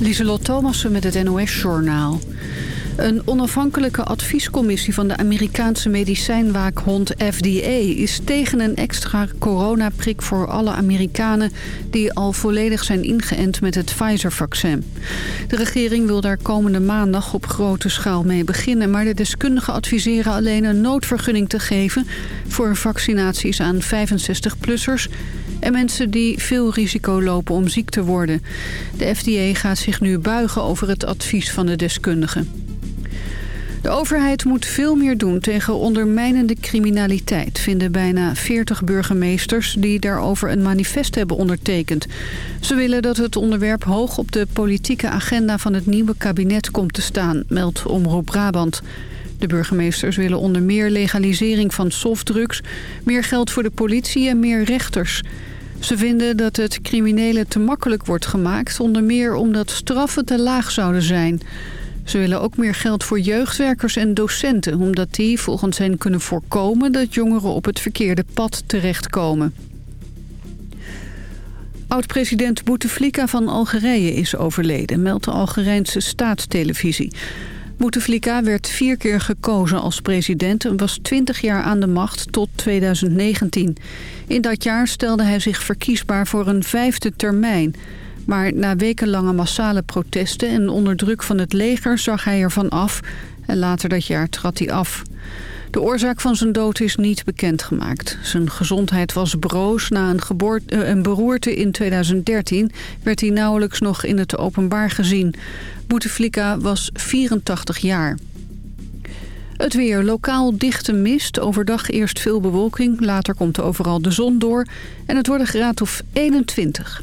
Lieselot Thomassen met het NOS-journaal. Een onafhankelijke adviescommissie van de Amerikaanse medicijnwaakhond FDA... is tegen een extra coronaprik voor alle Amerikanen... die al volledig zijn ingeënt met het Pfizer-vaccin. De regering wil daar komende maandag op grote schaal mee beginnen... maar de deskundigen adviseren alleen een noodvergunning te geven... voor vaccinaties aan 65-plussers en mensen die veel risico lopen om ziek te worden. De FDA gaat zich nu buigen over het advies van de deskundigen. De overheid moet veel meer doen tegen ondermijnende criminaliteit... vinden bijna 40 burgemeesters die daarover een manifest hebben ondertekend. Ze willen dat het onderwerp hoog op de politieke agenda van het nieuwe kabinet komt te staan... meldt Omroep Brabant. De burgemeesters willen onder meer legalisering van softdrugs... meer geld voor de politie en meer rechters... Ze vinden dat het criminelen te makkelijk wordt gemaakt... onder meer omdat straffen te laag zouden zijn. Ze willen ook meer geld voor jeugdwerkers en docenten... omdat die volgens hen kunnen voorkomen dat jongeren op het verkeerde pad terechtkomen. Oud-president Bouteflika van Algerije is overleden, meldt de Algerijnse staatstelevisie. Bouteflika werd vier keer gekozen als president en was 20 jaar aan de macht tot 2019. In dat jaar stelde hij zich verkiesbaar voor een vijfde termijn. Maar na wekenlange massale protesten en onder druk van het leger zag hij ervan af... en later dat jaar trad hij af. De oorzaak van zijn dood is niet bekendgemaakt. Zijn gezondheid was broos. Na een, eh, een beroerte in 2013 werd hij nauwelijks nog in het openbaar gezien. Bouteflika was 84 jaar. Het weer. Lokaal dichte mist. Overdag eerst veel bewolking. Later komt overal de zon door. En het wordt een graad of 21.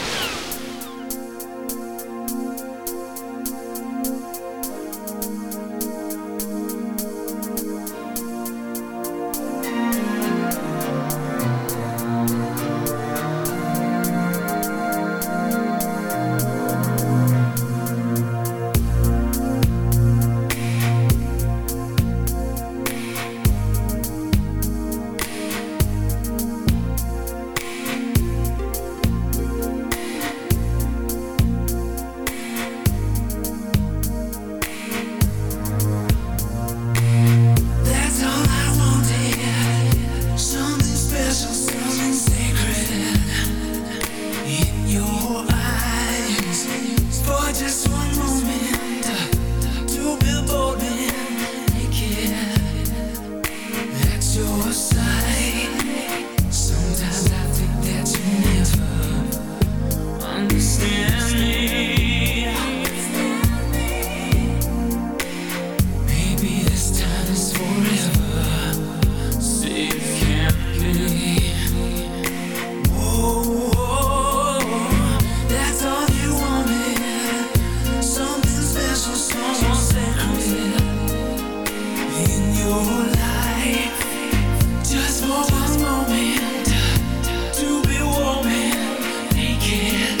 again.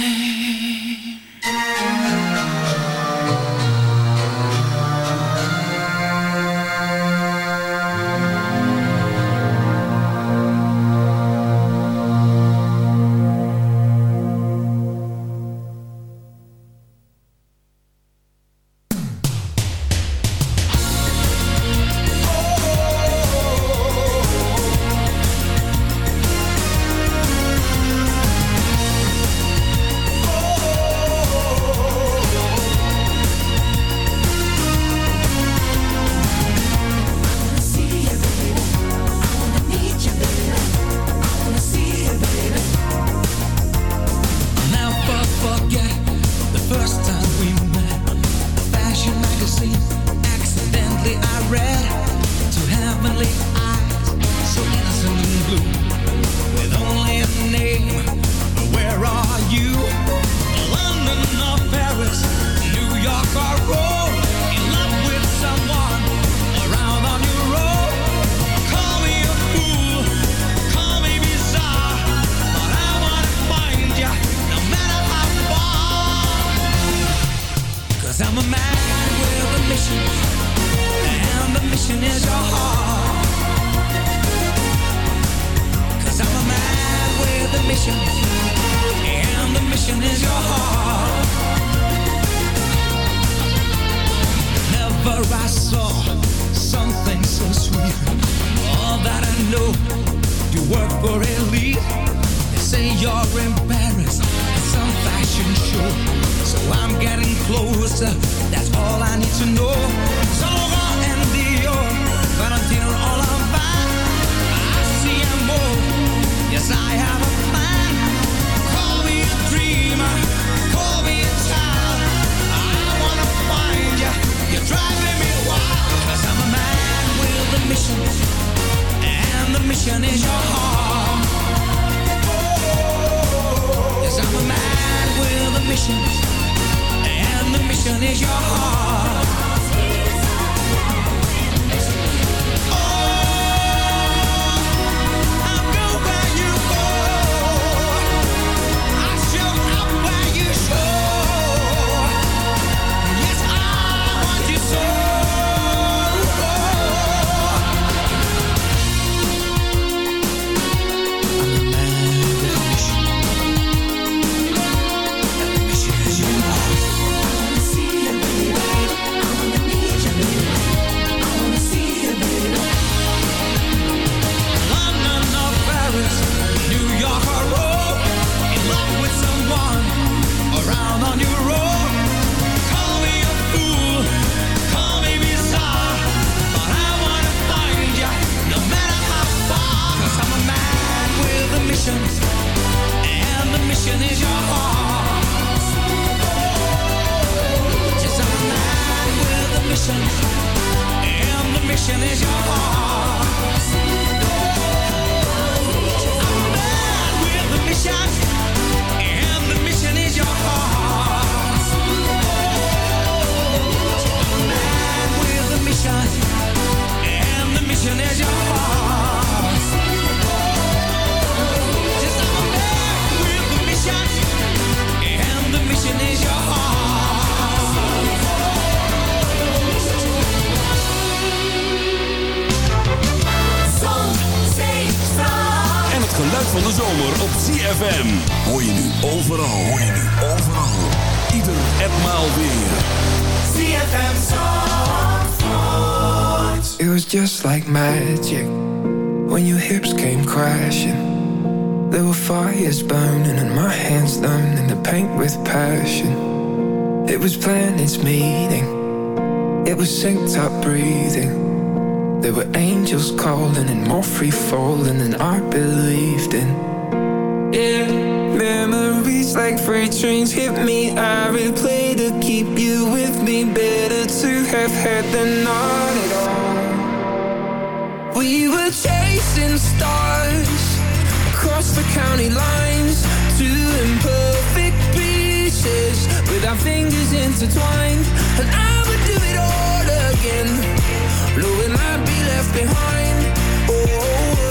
I'm getting closer. That's all I need to know. Saint Laurent and Dior, Valentino all of I see more. Yes, I have a. Call me a dreamer, call me a child. I wanna find you. You're driving me I'm a man with a mission, and the mission is your heart. Yes, I'm a man with a mission is your heart The mission is your heart. ZFM. Hoor je nu overal, hoor je nu overal. Ieder etmaal weer. ZFM Zandvoort. It was just like magic. When your hips came crashing. There were fires burning and my hands learning to paint with passion. It was planets meeting. It was synced up breathing. There were angels calling and more free falling than I believed in. Yeah, memories like freight trains hit me. I replay to keep you with me. Better to have had than not at all. We were chasing stars across the county lines, two imperfect pieces with our fingers intertwined, and I would do it all again Knowing I'd be left behind Oh, a time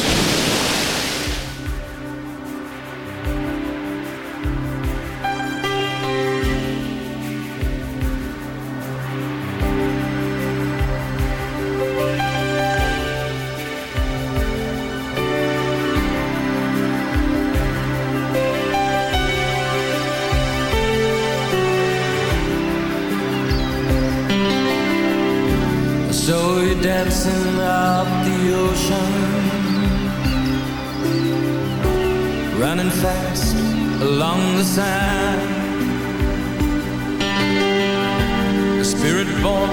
born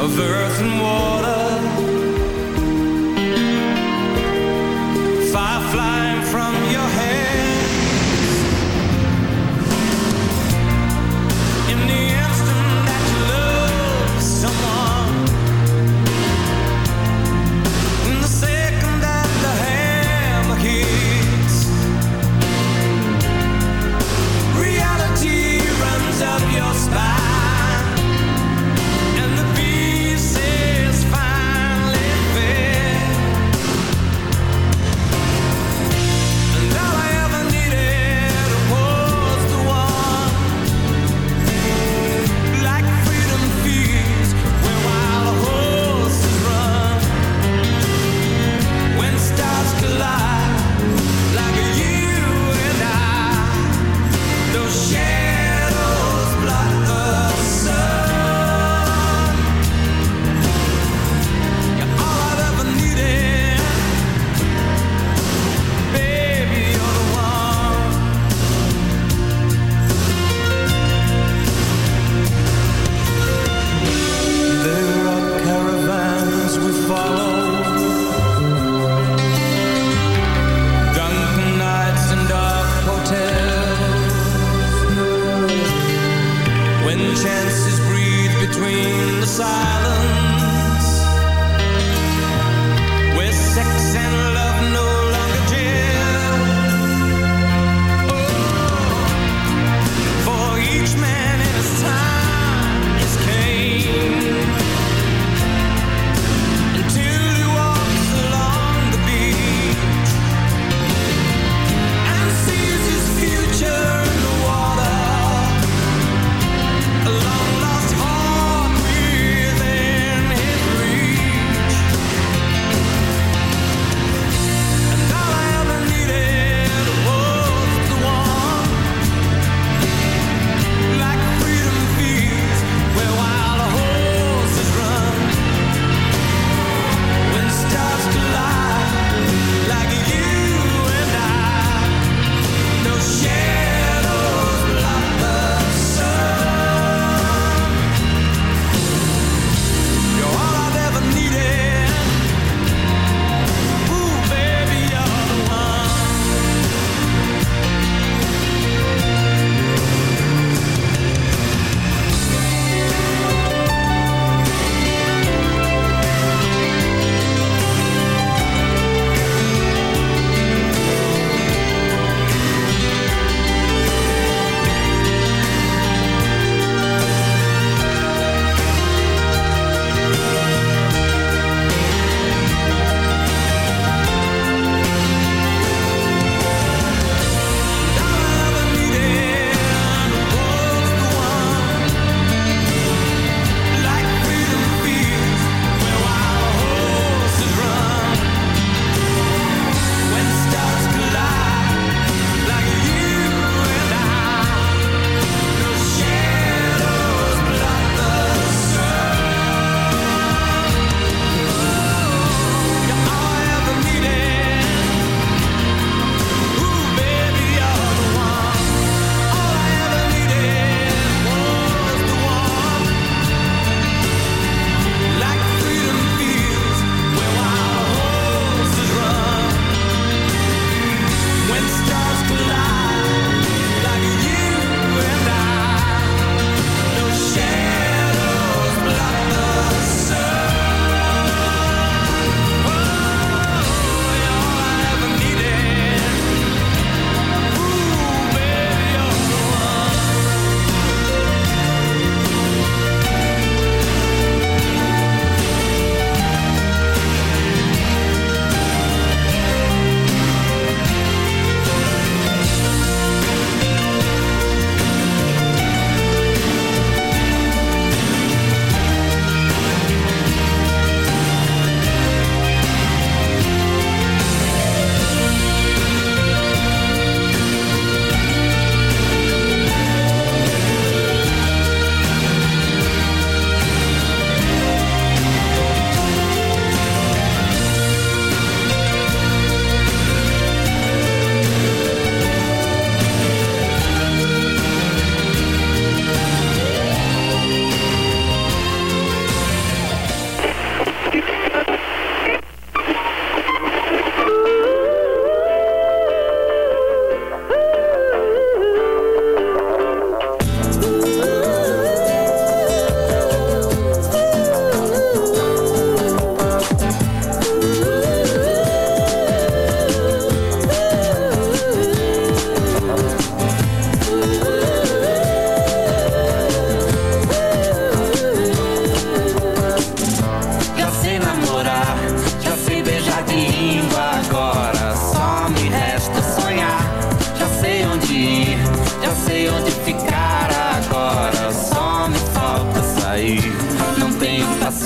of earth and water. Fireflies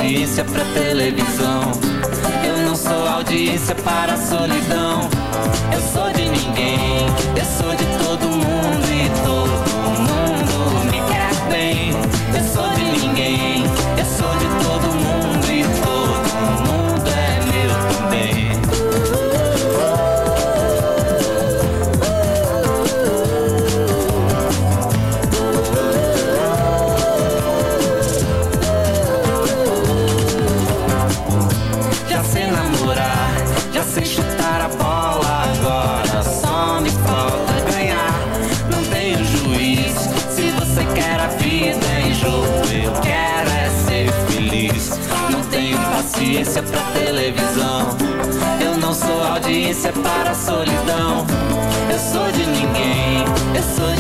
paciência pra televisão. Eu não sou audiência para a solidão. Eu sou audiência para a solidão. Eu sou de ninguém, eu sou de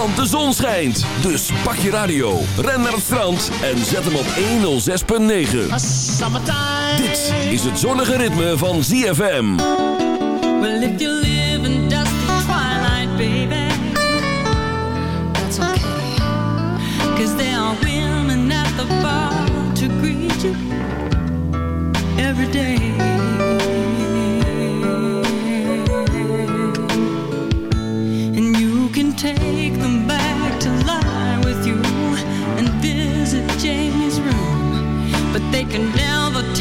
want de zon schijnt. Dus pak je radio, ren naar het strand en zet hem op 106.9. Dit is het zonnige ritme van ZFM. Well, if you live in dusty twilight, baby, that's okay. Cause there are women at the bar to greet you every day.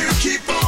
You keep on,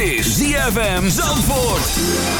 is ZFM Zandvoort.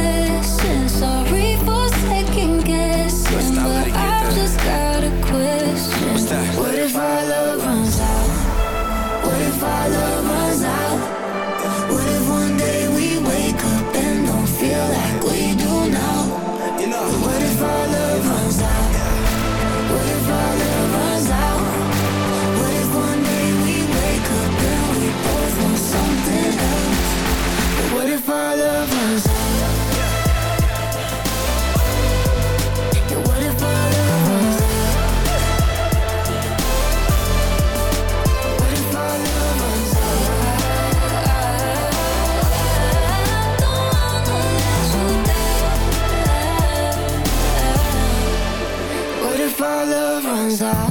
I'm sorry.